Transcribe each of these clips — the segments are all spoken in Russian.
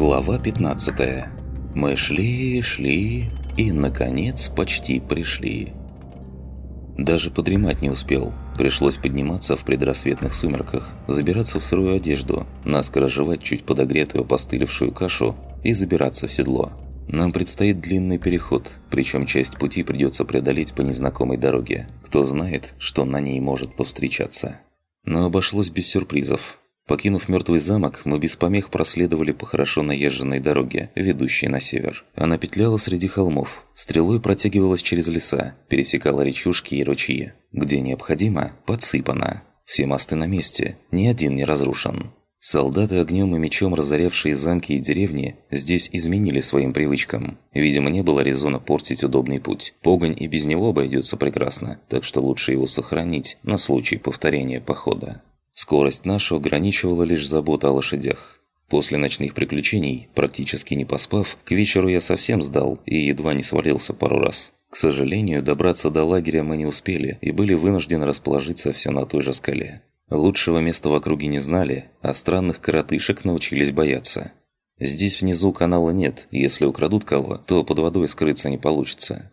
Глава 15 Мы шли, шли и, наконец, почти пришли. Даже подремать не успел. Пришлось подниматься в предрассветных сумерках, забираться в сырую одежду, наскоро жевать чуть подогретую постылившую кашу и забираться в седло. Нам предстоит длинный переход, причем часть пути придется преодолеть по незнакомой дороге. Кто знает, что на ней может повстречаться. Но обошлось без сюрпризов. Покинув мертвый замок, мы без помех проследовали по хорошо наезженной дороге, ведущей на север. Она петляла среди холмов, стрелой протягивалась через леса, пересекала речушки и ручьи. Где необходимо, подсыпана. Все мосты на месте, ни один не разрушен. Солдаты огнем и мечом, разорявшие замки и деревни, здесь изменили своим привычкам. Видимо, не было резона портить удобный путь. Погонь и без него обойдется прекрасно, так что лучше его сохранить на случай повторения похода. Скорость нашу ограничивала лишь забота о лошадях. После ночных приключений, практически не поспав, к вечеру я совсем сдал и едва не свалился пару раз. К сожалению, добраться до лагеря мы не успели и были вынуждены расположиться все на той же скале. Лучшего места в округе не знали, а странных коротышек научились бояться. Здесь внизу канала нет, если украдут кого, то под водой скрыться не получится.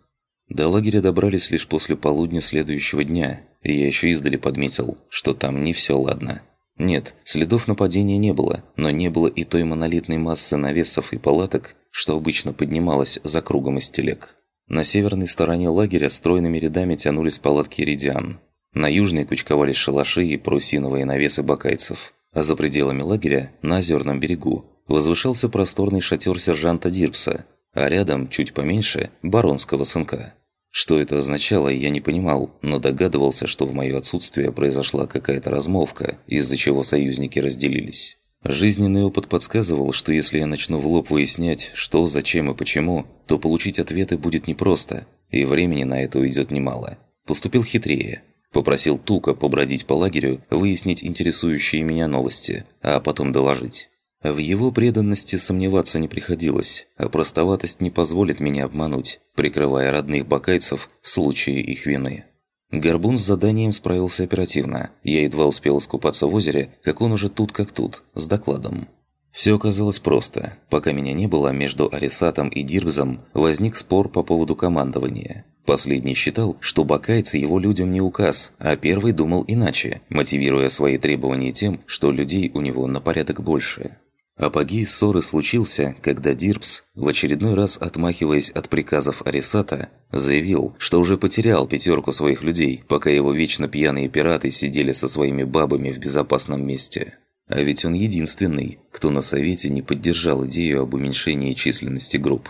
До лагеря добрались лишь после полудня следующего дня, я еще издали подметил, что там не все ладно. Нет, следов нападения не было, но не было и той монолитной массы навесов и палаток, что обычно поднималась за кругом из телег. На северной стороне лагеря стройными рядами тянулись палатки иридиан. На южной кучковались шалаши и парусиновые навесы бакайцев. А за пределами лагеря, на озерном берегу, возвышался просторный шатер сержанта Дирпса, а рядом, чуть поменьше, баронского сынка. Что это означало, я не понимал, но догадывался, что в моё отсутствие произошла какая-то размолвка, из-за чего союзники разделились. Жизненный опыт подсказывал, что если я начну в лоб выяснять, что, зачем и почему, то получить ответы будет непросто, и времени на это уйдет немало. Поступил хитрее. Попросил Тука побродить по лагерю, выяснить интересующие меня новости, а потом доложить. В его преданности сомневаться не приходилось, а простоватость не позволит меня обмануть, прикрывая родных бакайцев в случае их вины. Горбун с заданием справился оперативно. Я едва успел искупаться в озере, как он уже тут как тут, с докладом. Все оказалось просто. Пока меня не было, между Арисатом и Дирбзом возник спор по поводу командования. Последний считал, что бакайцы его людям не указ, а первый думал иначе, мотивируя свои требования тем, что людей у него на порядок больше. Апогей ссоры случился, когда Дирбс, в очередной раз отмахиваясь от приказов Арисата, заявил, что уже потерял пятерку своих людей, пока его вечно пьяные пираты сидели со своими бабами в безопасном месте. А ведь он единственный, кто на совете не поддержал идею об уменьшении численности групп.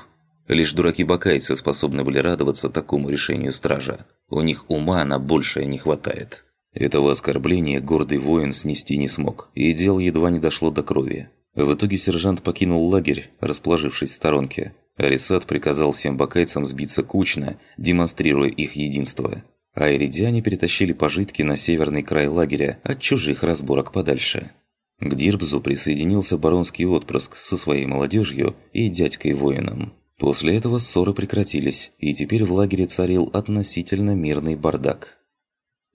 Лишь дураки-бакайцы способны были радоваться такому решению стража. У них ума на большее не хватает. Этого оскорбления гордый воин снести не смог, и дело едва не дошло до крови. В итоге сержант покинул лагерь, расположившись в сторонке. Арисат приказал всем бакайцам сбиться кучно, демонстрируя их единство. А иридиане перетащили пожитки на северный край лагеря от чужих разборок подальше. К Дирбзу присоединился баронский отпрыск со своей молодежью и дядькой-воином. После этого ссоры прекратились, и теперь в лагере царил относительно мирный бардак.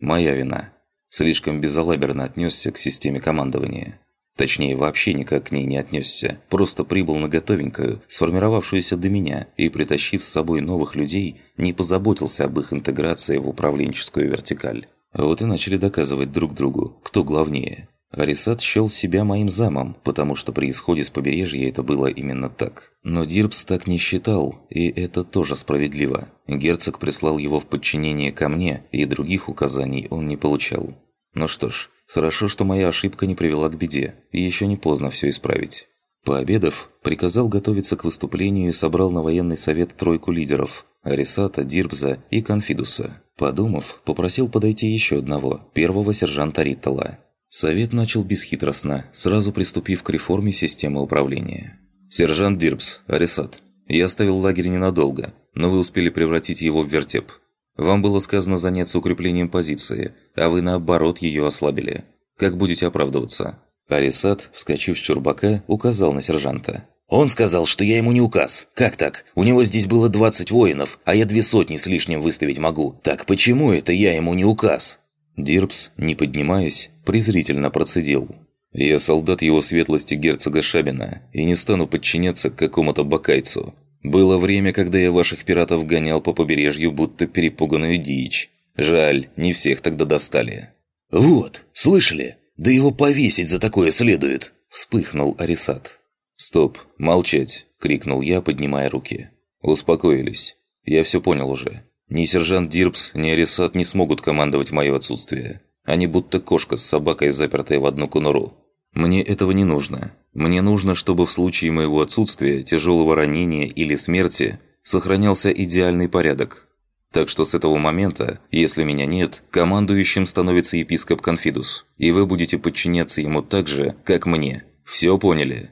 Моя вина. Слишком безалаберно отнесся к системе командования. Точнее, вообще никак к ней не отнесся. Просто прибыл на готовенькую, сформировавшуюся до меня, и, притащив с собой новых людей, не позаботился об их интеграции в управленческую вертикаль. Вот и начали доказывать друг другу, кто главнее. Арисат счел себя моим замом, потому что при исходе с побережья это было именно так. Но Дирбс так не считал, и это тоже справедливо. Герцог прислал его в подчинение ко мне, и других указаний он не получал. Ну что ж, Хорошо, что моя ошибка не привела к беде, и еще не поздно все исправить. Пообедав, приказал готовиться к выступлению и собрал на военный совет тройку лидеров – Арисата, Дирбза и Конфидуса. Подумав, попросил подойти еще одного, первого сержанта Риттала. Совет начал бесхитростно, сразу приступив к реформе системы управления. «Сержант Дирбс, Арисат, я оставил лагерь ненадолго, но вы успели превратить его в вертеп. Вам было сказано заняться укреплением позиции, а вы наоборот ее ослабили. Как будете оправдываться?» Арисат, вскочив с чурбака, указал на сержанта. «Он сказал, что я ему не указ. Как так? У него здесь было 20 воинов, а я две сотни с лишним выставить могу. Так почему это я ему не указ?» Дирбс, не поднимаясь, презрительно процедил. Я солдат его светлости герцога Шабина и не стану подчиняться какому-то бакайцу. Было время, когда я ваших пиратов гонял по побережью, будто перепуганную дичь. Жаль, не всех тогда достали». «Вот, слышали? Да его повесить за такое следует!» Вспыхнул Арисат. «Стоп, молчать!» – крикнул я, поднимая руки. «Успокоились. Я все понял уже. Ни сержант Дирбс, ни Арисат не смогут командовать мое отсутствие. Они будто кошка с собакой, запертая в одну конуру. Мне этого не нужно. Мне нужно, чтобы в случае моего отсутствия, тяжелого ранения или смерти сохранялся идеальный порядок. Так что с этого момента, если меня нет, командующим становится епископ Конфидус, и вы будете подчиняться ему так же, как мне. Все поняли?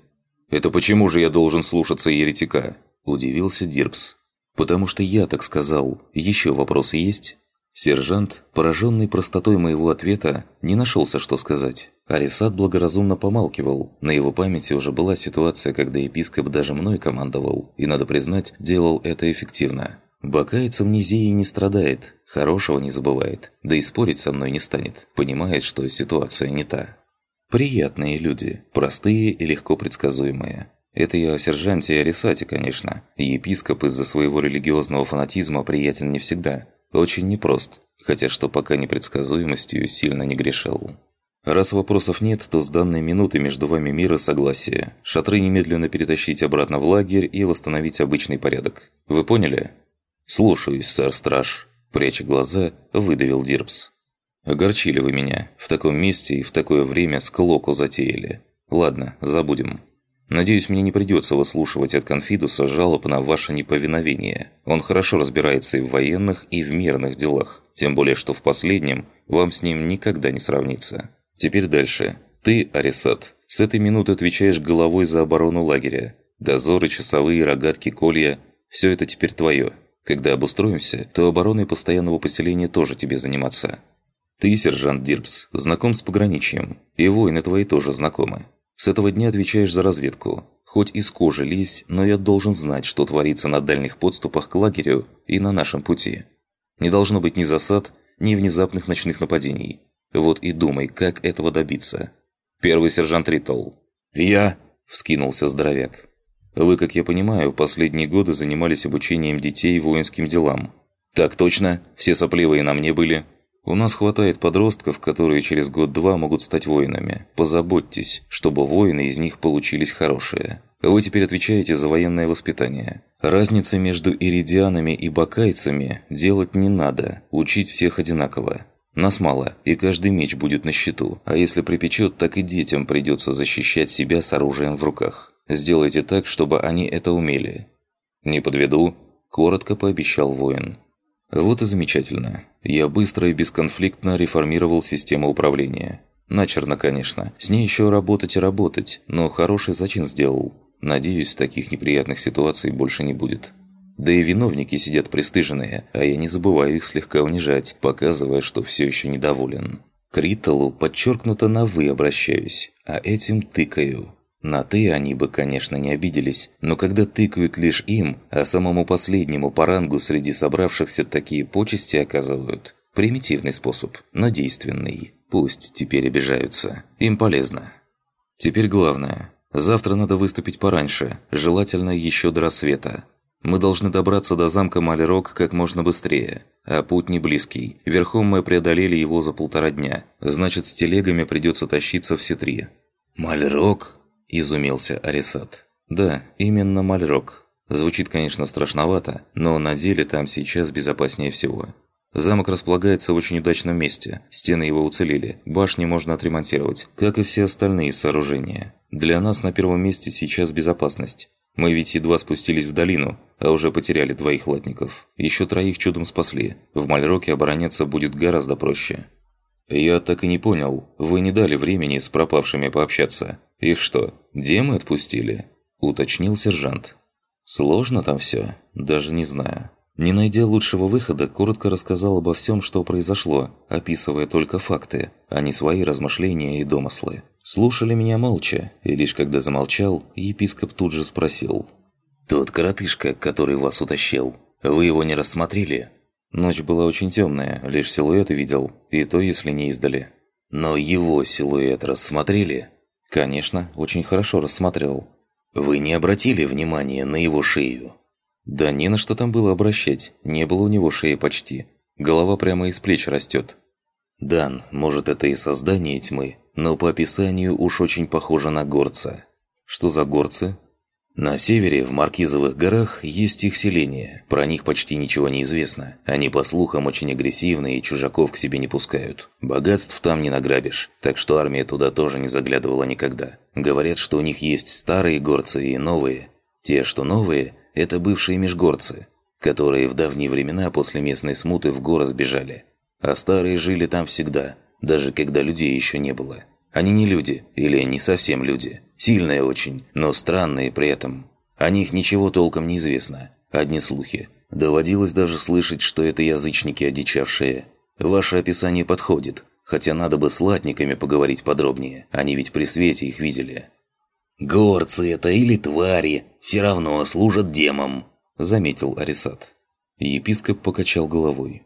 Это почему же я должен слушаться еретика? Удивился Дирбс. Потому что я так сказал. Еще вопросы есть? Сержант, пораженный простотой моего ответа, не нашелся, что сказать. Арисат благоразумно помалкивал. На его памяти уже была ситуация, когда епископ даже мной командовал, и, надо признать, делал это эффективно. Бакаец амнезией не страдает, хорошего не забывает, да и спорить со мной не станет, понимает, что ситуация не та. Приятные люди, простые и легко предсказуемые. Это я о сержанте и Арисате, конечно. Епископ из-за своего религиозного фанатизма приятен не всегда – очень непрост, хотя что пока непредсказуемостью сильно не грешил. Раз вопросов нет, то с данной минуты между вами мира согласие. Шатры немедленно перетащить обратно в лагерь и восстановить обычный порядок. Вы поняли? Слушаюсь, сэр-страж. Пряча глаза, выдавил Дирбс. Огорчили вы меня. В таком месте и в такое время склоку затеяли. Ладно, забудем. Надеюсь, мне не придется выслушивать от Конфидуса жалоб на ваше неповиновение. Он хорошо разбирается и в военных, и в мирных делах. Тем более, что в последнем вам с ним никогда не сравнится. Теперь дальше. Ты, Арисат, с этой минуты отвечаешь головой за оборону лагеря. Дозоры, часовые, рогатки, колья – все это теперь твое. Когда обустроимся, то обороной постоянного поселения тоже тебе заниматься. Ты, сержант Дирбс, знаком с пограничьем, и воины твои тоже знакомы. С этого дня отвечаешь за разведку. Хоть из кожи лезь, но я должен знать, что творится на дальних подступах к лагерю и на нашем пути. Не должно быть ни засад, ни внезапных ночных нападений. Вот и думай, как этого добиться. Первый сержант Риттл. «Я...» – вскинулся здоровяк. «Вы, как я понимаю, последние годы занимались обучением детей воинским делам». «Так точно. Все сопливые на мне были. У нас хватает подростков, которые через год-два могут стать воинами. Позаботьтесь, чтобы воины из них получились хорошие. Вы теперь отвечаете за военное воспитание. Разницы между иридианами и бакайцами делать не надо, учить всех одинаково. Нас мало, и каждый меч будет на счету, а если припечет, так и детям придется защищать себя с оружием в руках. Сделайте так, чтобы они это умели. «Не подведу», – коротко пообещал воин. Вот и замечательно. Я быстро и бесконфликтно реформировал систему управления. Начерно, конечно. С ней еще работать и работать, но хороший зачин сделал. Надеюсь, таких неприятных ситуаций больше не будет. Да и виновники сидят пристыженные, а я не забываю их слегка унижать, показывая, что все еще недоволен. К Ритталу подчеркнуто на «вы» обращаюсь, а этим тыкаю. На «ты» они бы, конечно, не обиделись, но когда тыкают лишь им, а самому последнему по рангу среди собравшихся такие почести оказывают. Примитивный способ, но действенный. Пусть теперь обижаются. Им полезно. Теперь главное. Завтра надо выступить пораньше, желательно еще до рассвета. Мы должны добраться до замка Малерок как можно быстрее. А путь не близкий. Верхом мы преодолели его за полтора дня. Значит, с телегами придется тащиться все три. «Малерок?» – изумился Арисат. «Да, именно Мальрок. Звучит, конечно, страшновато, но на деле там сейчас безопаснее всего. Замок располагается в очень удачном месте, стены его уцелели, башни можно отремонтировать, как и все остальные сооружения. Для нас на первом месте сейчас безопасность. Мы ведь едва спустились в долину, а уже потеряли двоих латников. Еще троих чудом спасли. В Мальроке обороняться будет гораздо проще». «Я так и не понял. Вы не дали времени с пропавшими пообщаться. Их что, демы отпустили?» – уточнил сержант. «Сложно там все, даже не знаю». Не найдя лучшего выхода, коротко рассказал обо всем, что произошло, описывая только факты, а не свои размышления и домыслы. Слушали меня молча, и лишь когда замолчал, епископ тут же спросил. «Тот коротышка, который вас утащил, вы его не рассмотрели?» Ночь была очень темная, лишь силуэты видел, и то, если не издали. Но его силуэт рассмотрели? «Конечно, очень хорошо рассмотрел». «Вы не обратили внимания на его шею?» «Да не на что там было обращать, не было у него шеи почти. Голова прямо из плеч растет». «Дан, может это и создание тьмы, но по описанию уж очень похоже на горца». «Что за горцы?» На севере, в Маркизовых горах, есть их селение. Про них почти ничего не известно. Они, по слухам, очень агрессивны и чужаков к себе не пускают. Богатств там не награбишь, так что армия туда тоже не заглядывала никогда. Говорят, что у них есть старые горцы и новые. Те, что новые, это бывшие межгорцы, которые в давние времена после местной смуты в горы сбежали. А старые жили там всегда, даже когда людей еще не было. Они не люди, или не совсем люди. Сильные очень, но странные при этом. О них ничего толком не известно. Одни слухи. Доводилось даже слышать, что это язычники одичавшие. Ваше описание подходит, хотя надо бы с латниками поговорить подробнее. Они ведь при свете их видели. «Горцы это или твари, все равно служат демам», – заметил Арисат. Епископ покачал головой.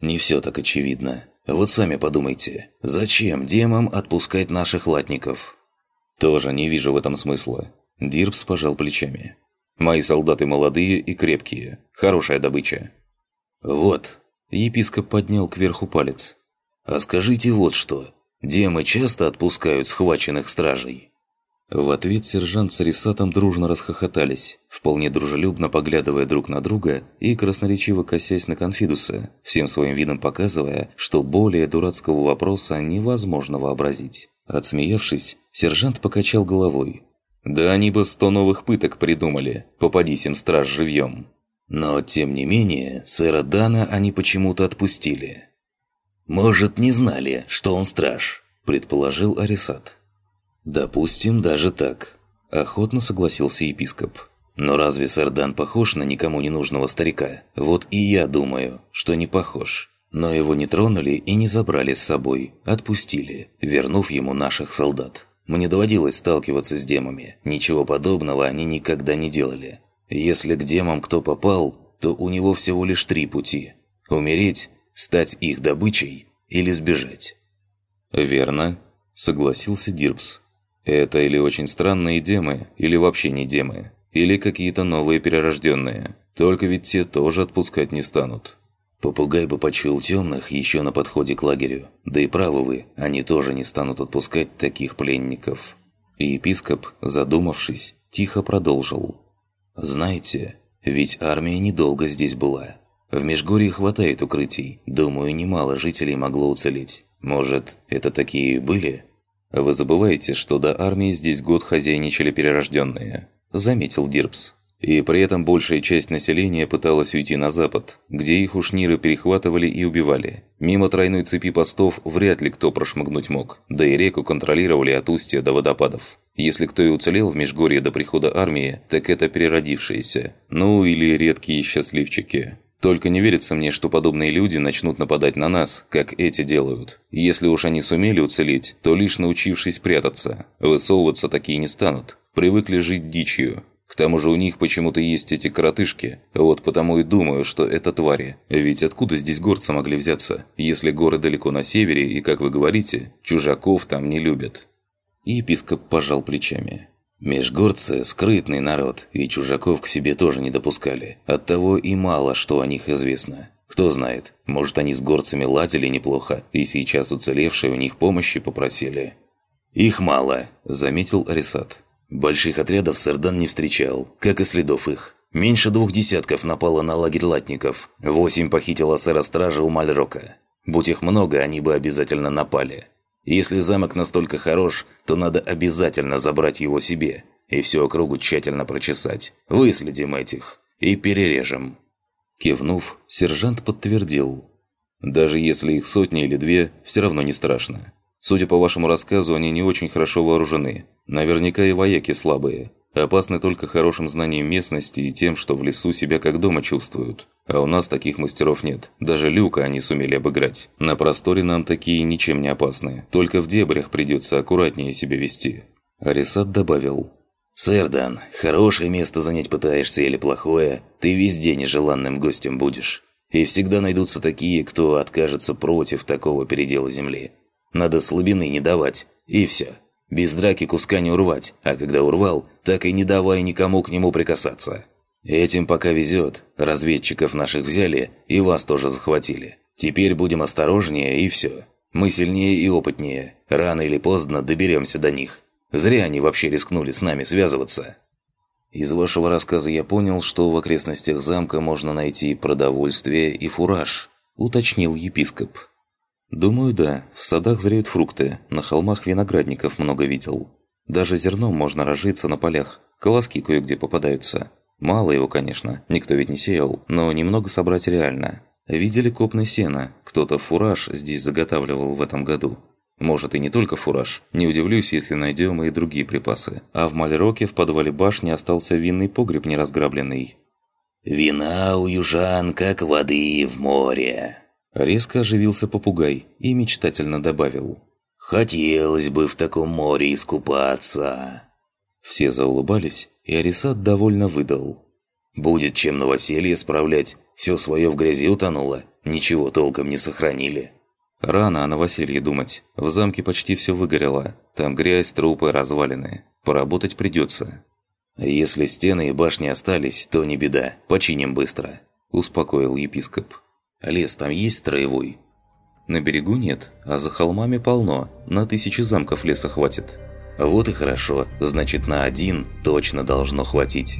«Не все так очевидно. Вот сами подумайте, зачем демам отпускать наших латников? Тоже не вижу в этом смысла. Дирбс пожал плечами. Мои солдаты молодые и крепкие. Хорошая добыча. Вот. Епископ поднял кверху палец. А скажите вот что. Демы часто отпускают схваченных стражей? В ответ сержант с Арисатом дружно расхохотались, вполне дружелюбно поглядывая друг на друга и красноречиво косясь на Конфидуса, всем своим видом показывая, что более дурацкого вопроса невозможно вообразить. Отсмеявшись, сержант покачал головой. «Да они бы сто новых пыток придумали, попадись им страж живьем». Но, тем не менее, сэра Дана они почему-то отпустили. «Может, не знали, что он страж», – предположил Арисат. «Допустим, даже так», – охотно согласился епископ. «Но разве Сардан похож на никому не нужного старика? Вот и я думаю, что не похож. Но его не тронули и не забрали с собой, отпустили, вернув ему наших солдат. Мне доводилось сталкиваться с демами, ничего подобного они никогда не делали. Если к демам кто попал, то у него всего лишь три пути – умереть, стать их добычей или сбежать». «Верно», – согласился Дирбс. Это или очень странные демы, или вообще не демы, или какие-то новые перерожденные. Только ведь те тоже отпускать не станут. Попугай бы почуял темных еще на подходе к лагерю. Да и правы вы, они тоже не станут отпускать таких пленников. И епископ, задумавшись, тихо продолжил. «Знаете, ведь армия недолго здесь была. В Межгорье хватает укрытий. Думаю, немало жителей могло уцелеть. Может, это такие были?» «Вы забываете, что до армии здесь год хозяйничали перерожденные», – заметил Дирбс. И при этом большая часть населения пыталась уйти на запад, где их ушниры перехватывали и убивали. Мимо тройной цепи постов вряд ли кто прошмыгнуть мог, да и реку контролировали от устья до водопадов. Если кто и уцелел в Межгорье до прихода армии, так это переродившиеся. Ну или редкие счастливчики. Только не верится мне, что подобные люди начнут нападать на нас, как эти делают. Если уж они сумели уцелеть, то лишь научившись прятаться. Высовываться такие не станут. Привыкли жить дичью. К тому же у них почему-то есть эти коротышки. Вот потому и думаю, что это твари. Ведь откуда здесь горцы могли взяться, если горы далеко на севере и, как вы говорите, чужаков там не любят? Епископ пожал плечами. Межгорцы – скрытный народ, и чужаков к себе тоже не допускали. Оттого и мало что о них известно. Кто знает, может они с горцами ладили неплохо, и сейчас уцелевшие у них помощи попросили. «Их мало», – заметил Арисат. «Больших отрядов Сардан не встречал, как и следов их. Меньше двух десятков напало на лагерь латников, восемь похитила сэра-стража у Мальрока. Будь их много, они бы обязательно напали. Если замок настолько хорош, то надо обязательно забрать его себе и всю округу тщательно прочесать. Выследим этих и перережем». Кивнув, сержант подтвердил. «Даже если их сотни или две, все равно не страшно. Судя по вашему рассказу, они не очень хорошо вооружены. Наверняка и вояки слабые. Опасны только хорошим знанием местности и тем, что в лесу себя как дома чувствуют. А у нас таких мастеров нет. Даже люка они сумели обыграть. На просторе нам такие ничем не опасны. Только в дебрях придется аккуратнее себя вести». Арисат добавил. «Сэрдан, хорошее место занять пытаешься или плохое, ты везде нежеланным гостем будешь. И всегда найдутся такие, кто откажется против такого передела земли. Надо слабины не давать, и все. Без драки куска не урвать, а когда урвал, так и не давай никому к нему прикасаться. Этим пока везет. Разведчиков наших взяли и вас тоже захватили. Теперь будем осторожнее и все. Мы сильнее и опытнее. Рано или поздно доберемся до них. Зря они вообще рискнули с нами связываться. Из вашего рассказа я понял, что в окрестностях замка можно найти продовольствие и фураж, уточнил епископ. Думаю, да. В садах зреют фрукты, на холмах виноградников много видел. Даже зерном можно разжиться на полях. Колоски кое-где попадаются. Мало его, конечно, никто ведь не сеял, но немного собрать реально. Видели копны сена, кто-то фураж здесь заготавливал в этом году. Может и не только фураж, не удивлюсь, если найдем и другие припасы. А в Мальроке в подвале башни остался винный погреб неразграбленный. «Вина у южан, как воды в море», Резко оживился попугай и мечтательно добавил. «Хотелось бы в таком море искупаться». Все заулыбались, и Арисат довольно выдал. «Будет чем новоселье справлять. Все свое в грязи утонуло. Ничего толком не сохранили». Рано о новоселье думать. В замке почти все выгорело. Там грязь, трупы, развалины. Поработать придется. «Если стены и башни остались, то не беда. Починим быстро», – успокоил епископ. Лес там есть строевой?» «На берегу нет, а за холмами полно. На тысячи замков леса хватит». «Вот и хорошо. Значит, на один точно должно хватить.